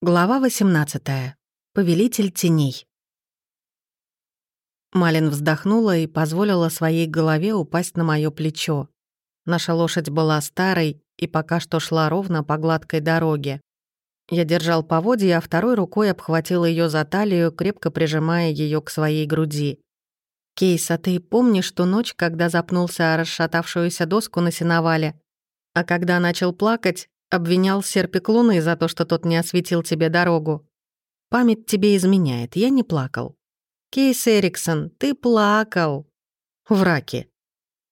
Глава 18. Повелитель теней. Малин вздохнула и позволила своей голове упасть на моё плечо. Наша лошадь была старой и пока что шла ровно по гладкой дороге. Я держал поводья, а второй рукой обхватил её за талию, крепко прижимая её к своей груди. «Кейс, а ты помнишь ту ночь, когда запнулся о расшатавшуюся доску на сеновале? А когда начал плакать, Обвинял серпик луны за то, что тот не осветил тебе дорогу. Память тебе изменяет, я не плакал. Кейс Эриксон, ты плакал. Враки.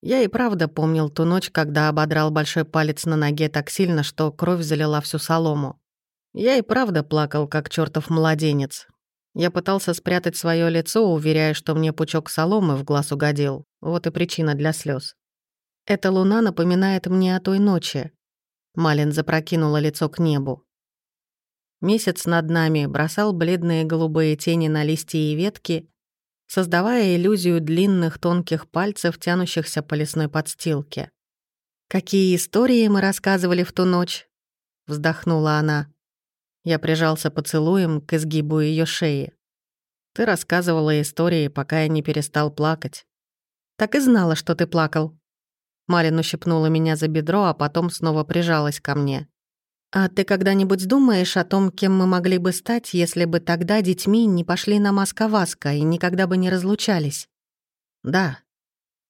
Я и правда помнил ту ночь, когда ободрал большой палец на ноге так сильно, что кровь залила всю солому. Я и правда плакал, как чертов младенец. Я пытался спрятать свое лицо, уверяя, что мне пучок соломы в глаз угодил. Вот и причина для слез. Эта луна напоминает мне о той ночи, Малин запрокинула лицо к небу. Месяц над нами бросал бледные голубые тени на листья и ветки, создавая иллюзию длинных тонких пальцев, тянущихся по лесной подстилке. «Какие истории мы рассказывали в ту ночь?» — вздохнула она. Я прижался поцелуем к изгибу ее шеи. «Ты рассказывала истории, пока я не перестал плакать». «Так и знала, что ты плакал», Марин ущипнула меня за бедро, а потом снова прижалась ко мне. «А ты когда-нибудь думаешь о том, кем мы могли бы стать, если бы тогда детьми не пошли на маска-васка и никогда бы не разлучались?» «Да».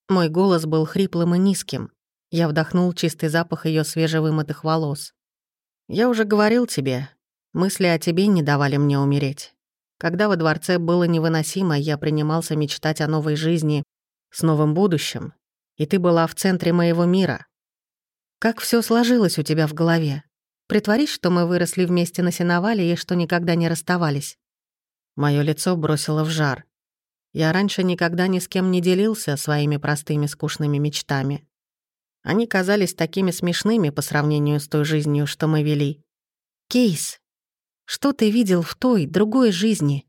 Мой голос был хриплым и низким. Я вдохнул чистый запах ее свежевымытых волос. «Я уже говорил тебе, мысли о тебе не давали мне умереть. Когда во дворце было невыносимо, я принимался мечтать о новой жизни, с новым будущим, и ты была в центре моего мира. Как все сложилось у тебя в голове? Притворись, что мы выросли вместе на сеновале и что никогда не расставались». Мое лицо бросило в жар. Я раньше никогда ни с кем не делился своими простыми скучными мечтами. Они казались такими смешными по сравнению с той жизнью, что мы вели. «Кейс, что ты видел в той, другой жизни?»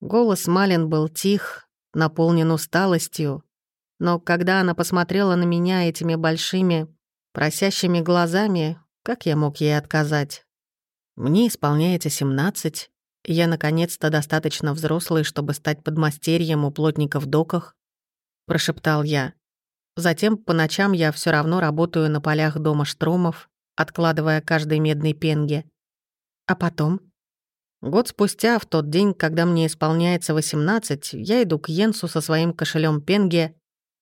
Голос Малин был тих, наполнен усталостью, но когда она посмотрела на меня этими большими, просящими глазами, как я мог ей отказать? Мне исполняется 17, и я наконец-то достаточно взрослый, чтобы стать подмастерьем у плотника в доках, прошептал я. Затем по ночам я все равно работаю на полях дома Штромов, откладывая каждый медный пенге. А потом? Год спустя, в тот день, когда мне исполняется 18, я иду к Йенсу со своим кошелем пенге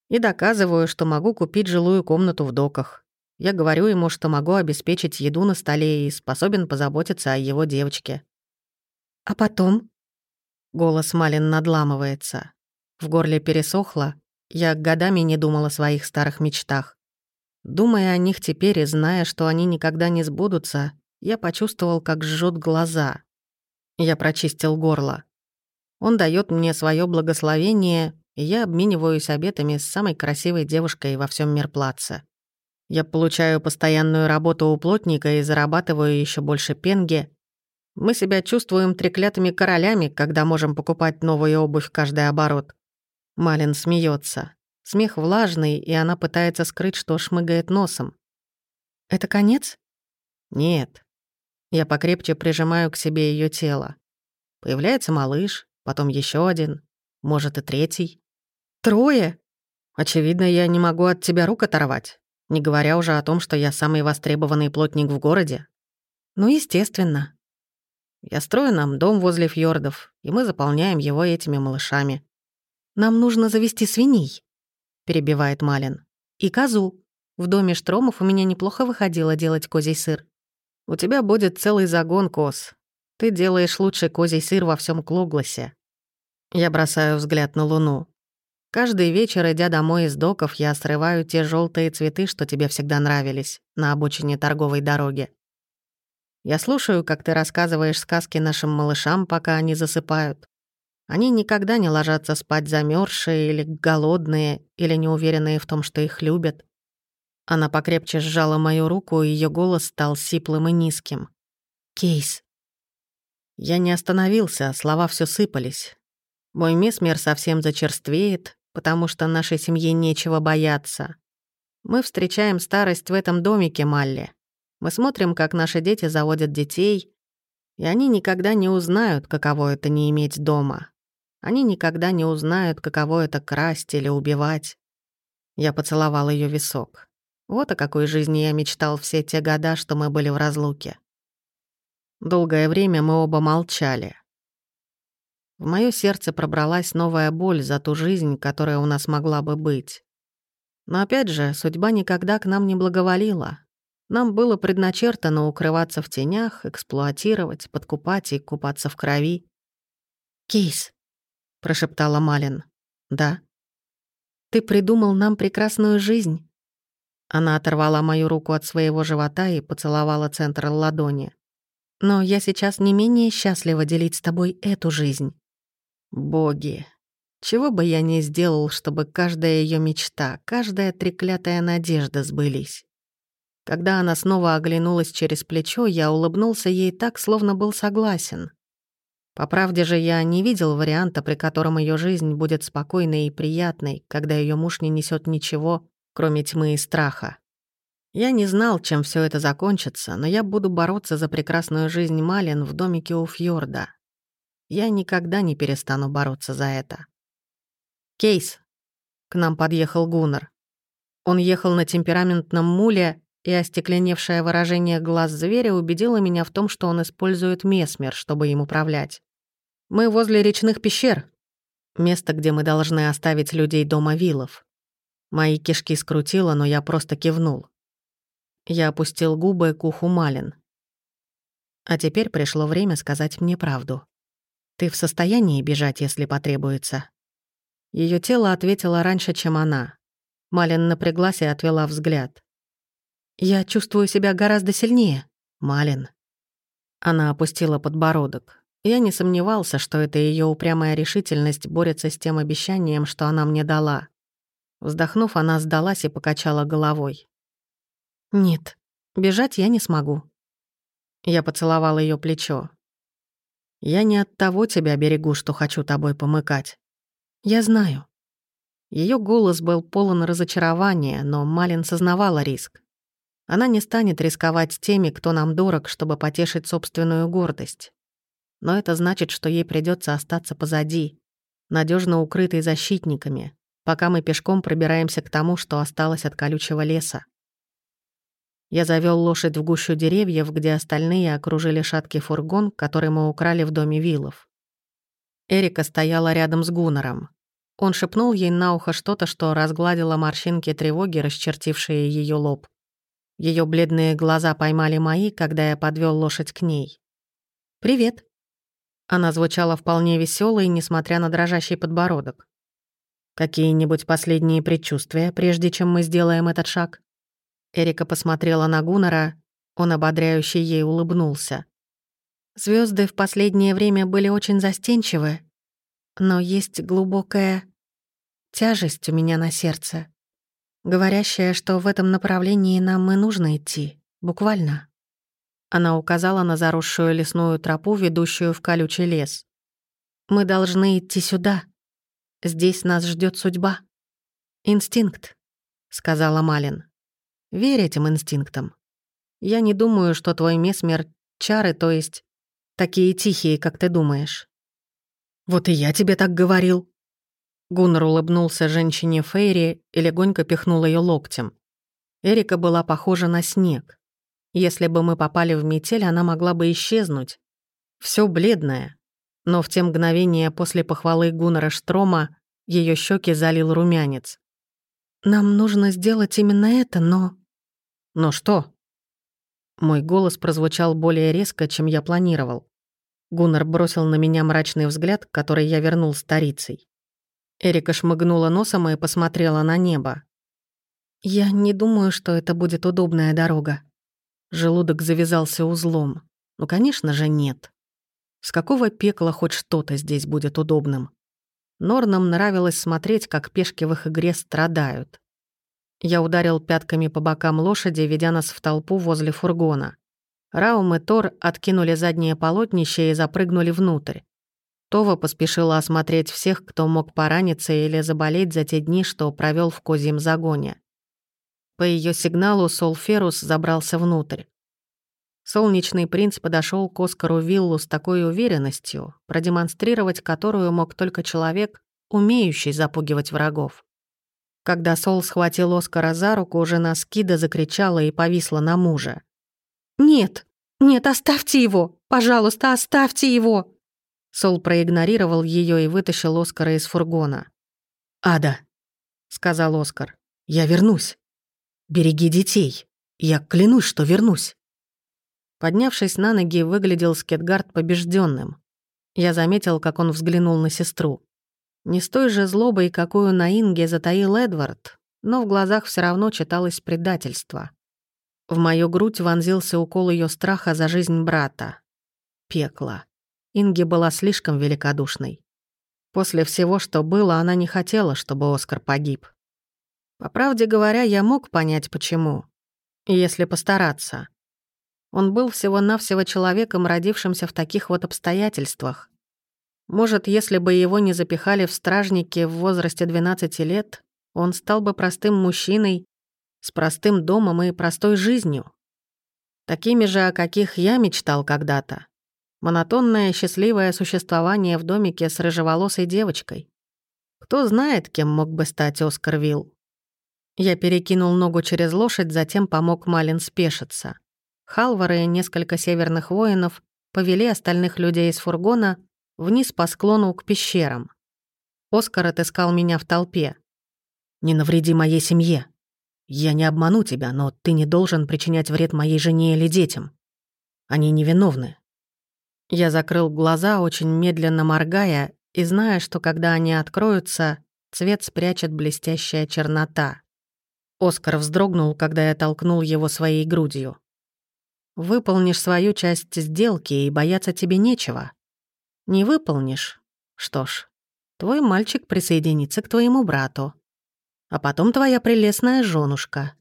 и доказываю, что могу купить жилую комнату в доках. Я говорю ему, что могу обеспечить еду на столе и способен позаботиться о его девочке. «А потом?» Голос Малин надламывается. В горле пересохло. Я годами не думала о своих старых мечтах. Думая о них теперь и зная, что они никогда не сбудутся, я почувствовал, как жжет глаза. Я прочистил горло. Он дает мне свое благословение, и я обмениваюсь обетами с самой красивой девушкой во всем Мирплаце. Я получаю постоянную работу у плотника и зарабатываю еще больше пенги. Мы себя чувствуем треклятыми королями, когда можем покупать новую обувь каждый оборот. Малин смеется. Смех влажный, и она пытается скрыть, что шмыгает носом. «Это конец?» «Нет». Я покрепче прижимаю к себе ее тело. Появляется малыш, потом еще один, может и третий. Трое? Очевидно, я не могу от тебя рук оторвать, не говоря уже о том, что я самый востребованный плотник в городе. Ну, естественно. Я строю нам дом возле фьордов, и мы заполняем его этими малышами. Нам нужно завести свиней, перебивает Малин. И козу. В доме Штромов у меня неплохо выходило делать козий сыр. У тебя будет целый загон коз. Ты делаешь лучший козий сыр во всем Клогласе. Я бросаю взгляд на Луну. Каждый вечер, идя домой из доков, я срываю те желтые цветы, что тебе всегда нравились, на обочине торговой дороги. Я слушаю, как ты рассказываешь сказки нашим малышам, пока они засыпают. Они никогда не ложатся спать замерзшие или голодные, или неуверенные в том, что их любят. Она покрепче сжала мою руку, и ее голос стал сиплым и низким. «Кейс». Я не остановился, слова все сыпались. Мой месмер совсем зачерствеет, потому что нашей семье нечего бояться. Мы встречаем старость в этом домике, Малли. Мы смотрим, как наши дети заводят детей. И они никогда не узнают, каково это не иметь дома. Они никогда не узнают, каково это красть или убивать. Я поцеловал ее висок. Вот о какой жизни я мечтал все те года, что мы были в разлуке. Долгое время мы оба молчали. В моё сердце пробралась новая боль за ту жизнь, которая у нас могла бы быть. Но опять же, судьба никогда к нам не благоволила. Нам было предначертано укрываться в тенях, эксплуатировать, подкупать и купаться в крови. «Кейс», — прошептала Малин. «Да». «Ты придумал нам прекрасную жизнь». Она оторвала мою руку от своего живота и поцеловала центр ладони. «Но я сейчас не менее счастлива делить с тобой эту жизнь». «Боги, чего бы я ни сделал, чтобы каждая ее мечта, каждая треклятая надежда сбылись». Когда она снова оглянулась через плечо, я улыбнулся ей так, словно был согласен. По правде же я не видел варианта, при котором ее жизнь будет спокойной и приятной, когда ее муж не несет ничего, кроме тьмы и страха. Я не знал, чем все это закончится, но я буду бороться за прекрасную жизнь Малин в домике у фьорда. Я никогда не перестану бороться за это. «Кейс!» — к нам подъехал Гуннер. Он ехал на темпераментном муле, и остекленевшее выражение глаз зверя убедило меня в том, что он использует месмер, чтобы им управлять. «Мы возле речных пещер. Место, где мы должны оставить людей дома вилов. Мои кишки скрутило, но я просто кивнул. Я опустил губы к уху Малин. А теперь пришло время сказать мне правду. Ты в состоянии бежать, если потребуется?» Ее тело ответило раньше, чем она. Малин напряглась и отвела взгляд. Я чувствую себя гораздо сильнее, Малин. Она опустила подбородок. Я не сомневался, что это ее упрямая решительность борется с тем обещанием, что она мне дала. Вздохнув, она сдалась и покачала головой. «Нет, бежать я не смогу». Я поцеловал ее плечо. «Я не от того тебя берегу, что хочу тобой помыкать. Я знаю». Ее голос был полон разочарования, но Малин сознавала риск. Она не станет рисковать теми, кто нам дорог, чтобы потешить собственную гордость. Но это значит, что ей придется остаться позади, надежно укрытой защитниками, пока мы пешком пробираемся к тому, что осталось от колючего леса. Я завел лошадь в гущу деревьев, где остальные окружили шаткий фургон, который мы украли в доме вилов. Эрика стояла рядом с Гуннером. Он шепнул ей на ухо что-то, что разгладило морщинки тревоги, расчертившие ее лоб. Ее бледные глаза поймали мои, когда я подвел лошадь к ней. «Привет». Она звучала вполне веселой, несмотря на дрожащий подбородок. «Какие-нибудь последние предчувствия, прежде чем мы сделаем этот шаг?» Эрика посмотрела на Гуннера, он ободряюще ей улыбнулся. Звезды в последнее время были очень застенчивы, но есть глубокая тяжесть у меня на сердце говорящая, что в этом направлении нам и нужно идти, буквально. Она указала на заросшую лесную тропу, ведущую в колючий лес. «Мы должны идти сюда. Здесь нас ждет судьба. Инстинкт», — сказала Малин. «Верь этим инстинктам. Я не думаю, что твой месмер — чары, то есть такие тихие, как ты думаешь». «Вот и я тебе так говорил», Гуннер улыбнулся женщине Фейри и легонько пихнул ее локтем. Эрика была похожа на снег. Если бы мы попали в метель, она могла бы исчезнуть. Все бледное. Но в те мгновения после похвалы Гуннера Штрома ее щеки залил румянец. «Нам нужно сделать именно это, но...» «Но что?» Мой голос прозвучал более резко, чем я планировал. Гуннер бросил на меня мрачный взгляд, который я вернул старицей. Эрика шмыгнула носом и посмотрела на небо. «Я не думаю, что это будет удобная дорога». Желудок завязался узлом. Ну, конечно же, нет. С какого пекла хоть что-то здесь будет удобным? Норнам нравилось смотреть, как пешки в их игре страдают. Я ударил пятками по бокам лошади, ведя нас в толпу возле фургона. Раум и Тор откинули заднее полотнище и запрыгнули внутрь. Това поспешила осмотреть всех, кто мог пораниться или заболеть за те дни, что провел в козьем загоне. По ее сигналу Солферус забрался внутрь. Солнечный принц подошел к Оскару Виллу с такой уверенностью, продемонстрировать которую мог только человек, умеющий запугивать врагов. Когда Сол схватил Оскара за руку, жена Скида закричала и повисла на мужа. «Нет, нет, оставьте его! Пожалуйста, оставьте его!» Сол проигнорировал ее и вытащил Оскара из фургона. «Ада», — сказал Оскар, — «я вернусь. Береги детей. Я клянусь, что вернусь». Поднявшись на ноги, выглядел Скетгард побежденным. Я заметил, как он взглянул на сестру. Не с той же злобой, какую на Инге затаил Эдвард, но в глазах все равно читалось предательство. В мою грудь вонзился укол ее страха за жизнь брата. Пекло. Инге была слишком великодушной. После всего, что было, она не хотела, чтобы Оскар погиб. По правде говоря, я мог понять, почему. Если постараться. Он был всего-навсего человеком, родившимся в таких вот обстоятельствах. Может, если бы его не запихали в стражники в возрасте 12 лет, он стал бы простым мужчиной с простым домом и простой жизнью. Такими же, о каких я мечтал когда-то. Монотонное счастливое существование в домике с рыжеволосой девочкой. Кто знает, кем мог бы стать Оскар Вилл. Я перекинул ногу через лошадь, затем помог Малин спешиться. Халвары и несколько северных воинов повели остальных людей из фургона вниз по склону к пещерам. Оскар отыскал меня в толпе. «Не навреди моей семье. Я не обману тебя, но ты не должен причинять вред моей жене или детям. Они невиновны». Я закрыл глаза, очень медленно моргая, и зная, что когда они откроются, цвет спрячет блестящая чернота. Оскар вздрогнул, когда я толкнул его своей грудью. Выполнишь свою часть сделки, и бояться тебе нечего. Не выполнишь? Что ж, твой мальчик присоединится к твоему брату. А потом твоя прелестная женушка.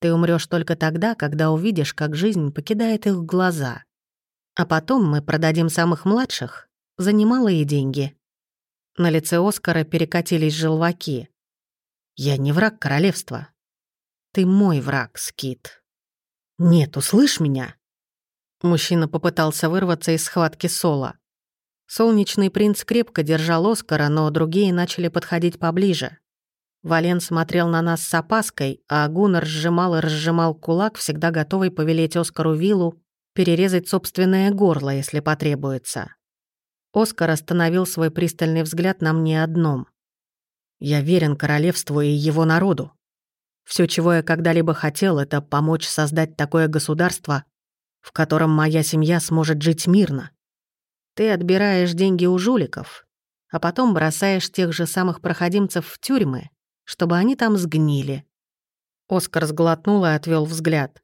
Ты умрешь только тогда, когда увидишь, как жизнь покидает их глаза. А потом мы продадим самых младших за немалые деньги. На лице Оскара перекатились желваки. «Я не враг королевства. Ты мой враг, Скит». «Нет, услышь меня!» Мужчина попытался вырваться из схватки Сола. Солнечный принц крепко держал Оскара, но другие начали подходить поближе. Вален смотрел на нас с опаской, а Гуннар сжимал и разжимал кулак, всегда готовый повелеть Оскару Виллу перерезать собственное горло, если потребуется. Оскар остановил свой пристальный взгляд на мне одном. «Я верен королевству и его народу. Все, чего я когда-либо хотел, это помочь создать такое государство, в котором моя семья сможет жить мирно. Ты отбираешь деньги у жуликов, а потом бросаешь тех же самых проходимцев в тюрьмы, чтобы они там сгнили». Оскар сглотнул и отвел взгляд.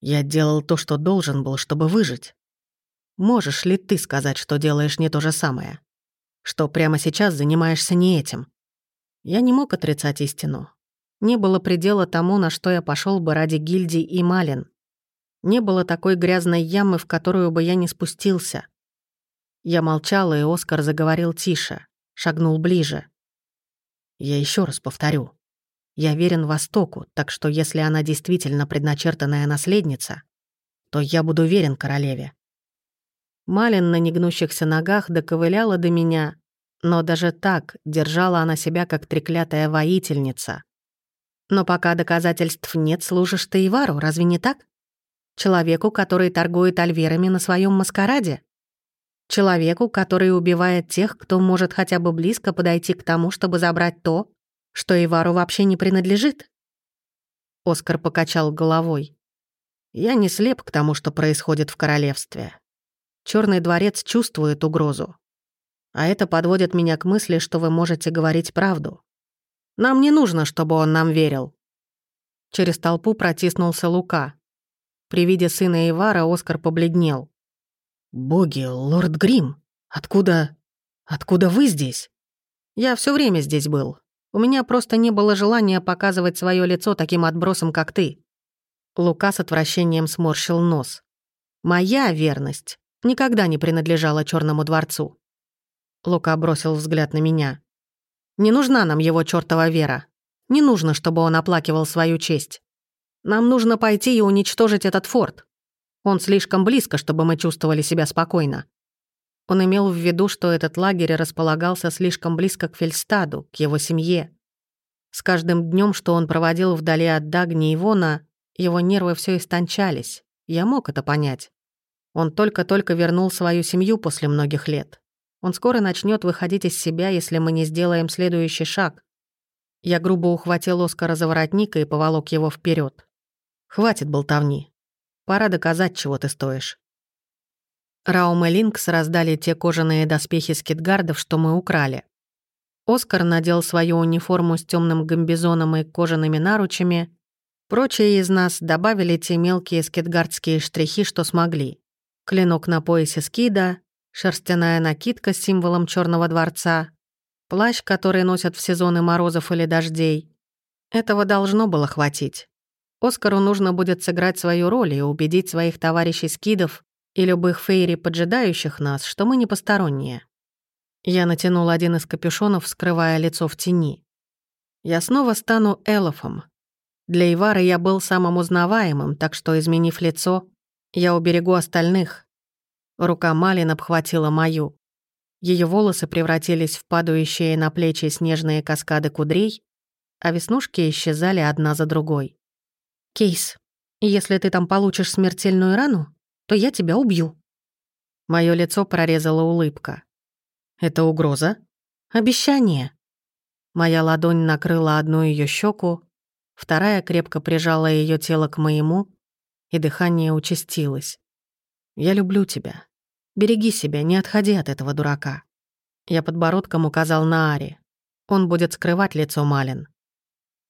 «Я делал то, что должен был, чтобы выжить. Можешь ли ты сказать, что делаешь не то же самое? Что прямо сейчас занимаешься не этим?» Я не мог отрицать истину. Не было предела тому, на что я пошел бы ради гильдии и Малин. Не было такой грязной ямы, в которую бы я не спустился. Я молчала, и Оскар заговорил тише, шагнул ближе. Я еще раз повторю. Я верен Востоку, так что если она действительно предначертанная наследница, то я буду верен королеве. Малин на негнущихся ногах доковыляла до меня, но даже так держала она себя как треклятая воительница. Но пока доказательств нет, служишь ты Ивару, разве не так? Человеку, который торгует альверами на своем маскараде? Человеку, который убивает тех, кто может хотя бы близко подойти к тому, чтобы забрать то, что Ивару вообще не принадлежит? Оскар покачал головой. Я не слеп к тому, что происходит в королевстве. Черный дворец чувствует угрозу. А это подводит меня к мысли, что вы можете говорить правду. Нам не нужно, чтобы он нам верил. Через толпу протиснулся Лука. При виде сына Ивара Оскар побледнел. «Боги, лорд Грим, откуда... откуда вы здесь?» «Я все время здесь был. У меня просто не было желания показывать свое лицо таким отбросом, как ты». Лука с отвращением сморщил нос. «Моя верность никогда не принадлежала Черному дворцу». Лука бросил взгляд на меня. «Не нужна нам его чертова вера. Не нужно, чтобы он оплакивал свою честь. Нам нужно пойти и уничтожить этот форт. Он слишком близко, чтобы мы чувствовали себя спокойно. Он имел в виду, что этот лагерь располагался слишком близко к Фельстаду, к его семье. С каждым днем, что он проводил вдали от Дагни и Вона, его нервы все истончались. Я мог это понять. Он только-только вернул свою семью после многих лет. Он скоро начнет выходить из себя, если мы не сделаем следующий шаг. Я грубо ухватил Оскара за воротника и поволок его вперед. Хватит болтовни. Пора доказать, чего ты стоишь. Раум и Линкс раздали те кожаные доспехи скитгардов, что мы украли. Оскар надел свою униформу с темным гамбизоном и кожаными наручами. Прочие из нас добавили те мелкие скитгардские штрихи, что смогли. Клинок на поясе скида, шерстяная накидка с символом Черного дворца, плащ, который носят в сезоны морозов или дождей. Этого должно было хватить. Оскару нужно будет сыграть свою роль и убедить своих товарищей скидов и любых фейри, поджидающих нас, что мы не посторонние. Я натянул один из капюшонов, скрывая лицо в тени. Я снова стану элофом. Для Ивара я был самым узнаваемым, так что, изменив лицо, я уберегу остальных. Рука Малин обхватила мою. Ее волосы превратились в падающие на плечи снежные каскады кудрей, а веснушки исчезали одна за другой. «Кейс, если ты там получишь смертельную рану, то я тебя убью». Моё лицо прорезала улыбка. «Это угроза?» «Обещание». Моя ладонь накрыла одну ее щеку, вторая крепко прижала ее тело к моему, и дыхание участилось. «Я люблю тебя. Береги себя, не отходи от этого дурака». Я подбородком указал на Ари. Он будет скрывать лицо Малин.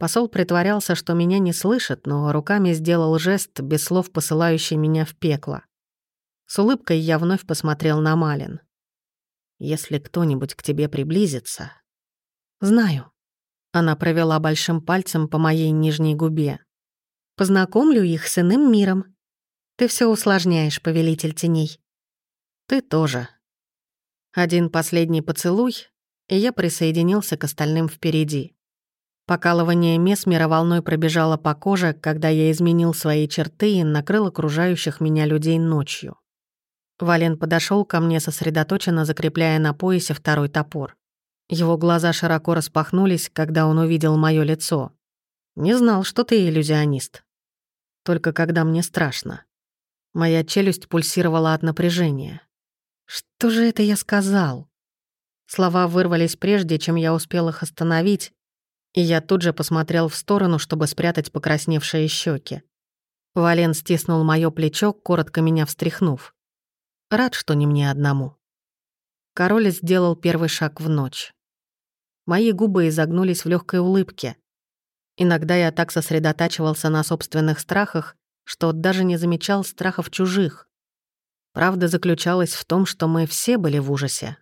Посол притворялся, что меня не слышит, но руками сделал жест, без слов посылающий меня в пекло. С улыбкой я вновь посмотрел на Малин. «Если кто-нибудь к тебе приблизится...» «Знаю». Она провела большим пальцем по моей нижней губе. «Познакомлю их с иным миром. Ты все усложняешь, повелитель теней». «Ты тоже». Один последний поцелуй, и я присоединился к остальным впереди. Покалывание месмера волной пробежало по коже, когда я изменил свои черты и накрыл окружающих меня людей ночью. Вален подошел ко мне, сосредоточенно закрепляя на поясе второй топор. Его глаза широко распахнулись, когда он увидел мое лицо. «Не знал, что ты иллюзионист. Только когда мне страшно». Моя челюсть пульсировала от напряжения. «Что же это я сказал?» Слова вырвались прежде, чем я успел их остановить, и я тут же посмотрел в сторону, чтобы спрятать покрасневшие щеки. Вален стиснул моё плечо, коротко меня встряхнув. Рад, что не мне одному. Король сделал первый шаг в ночь. Мои губы изогнулись в легкой улыбке. Иногда я так сосредотачивался на собственных страхах, что даже не замечал страхов чужих. Правда заключалась в том, что мы все были в ужасе,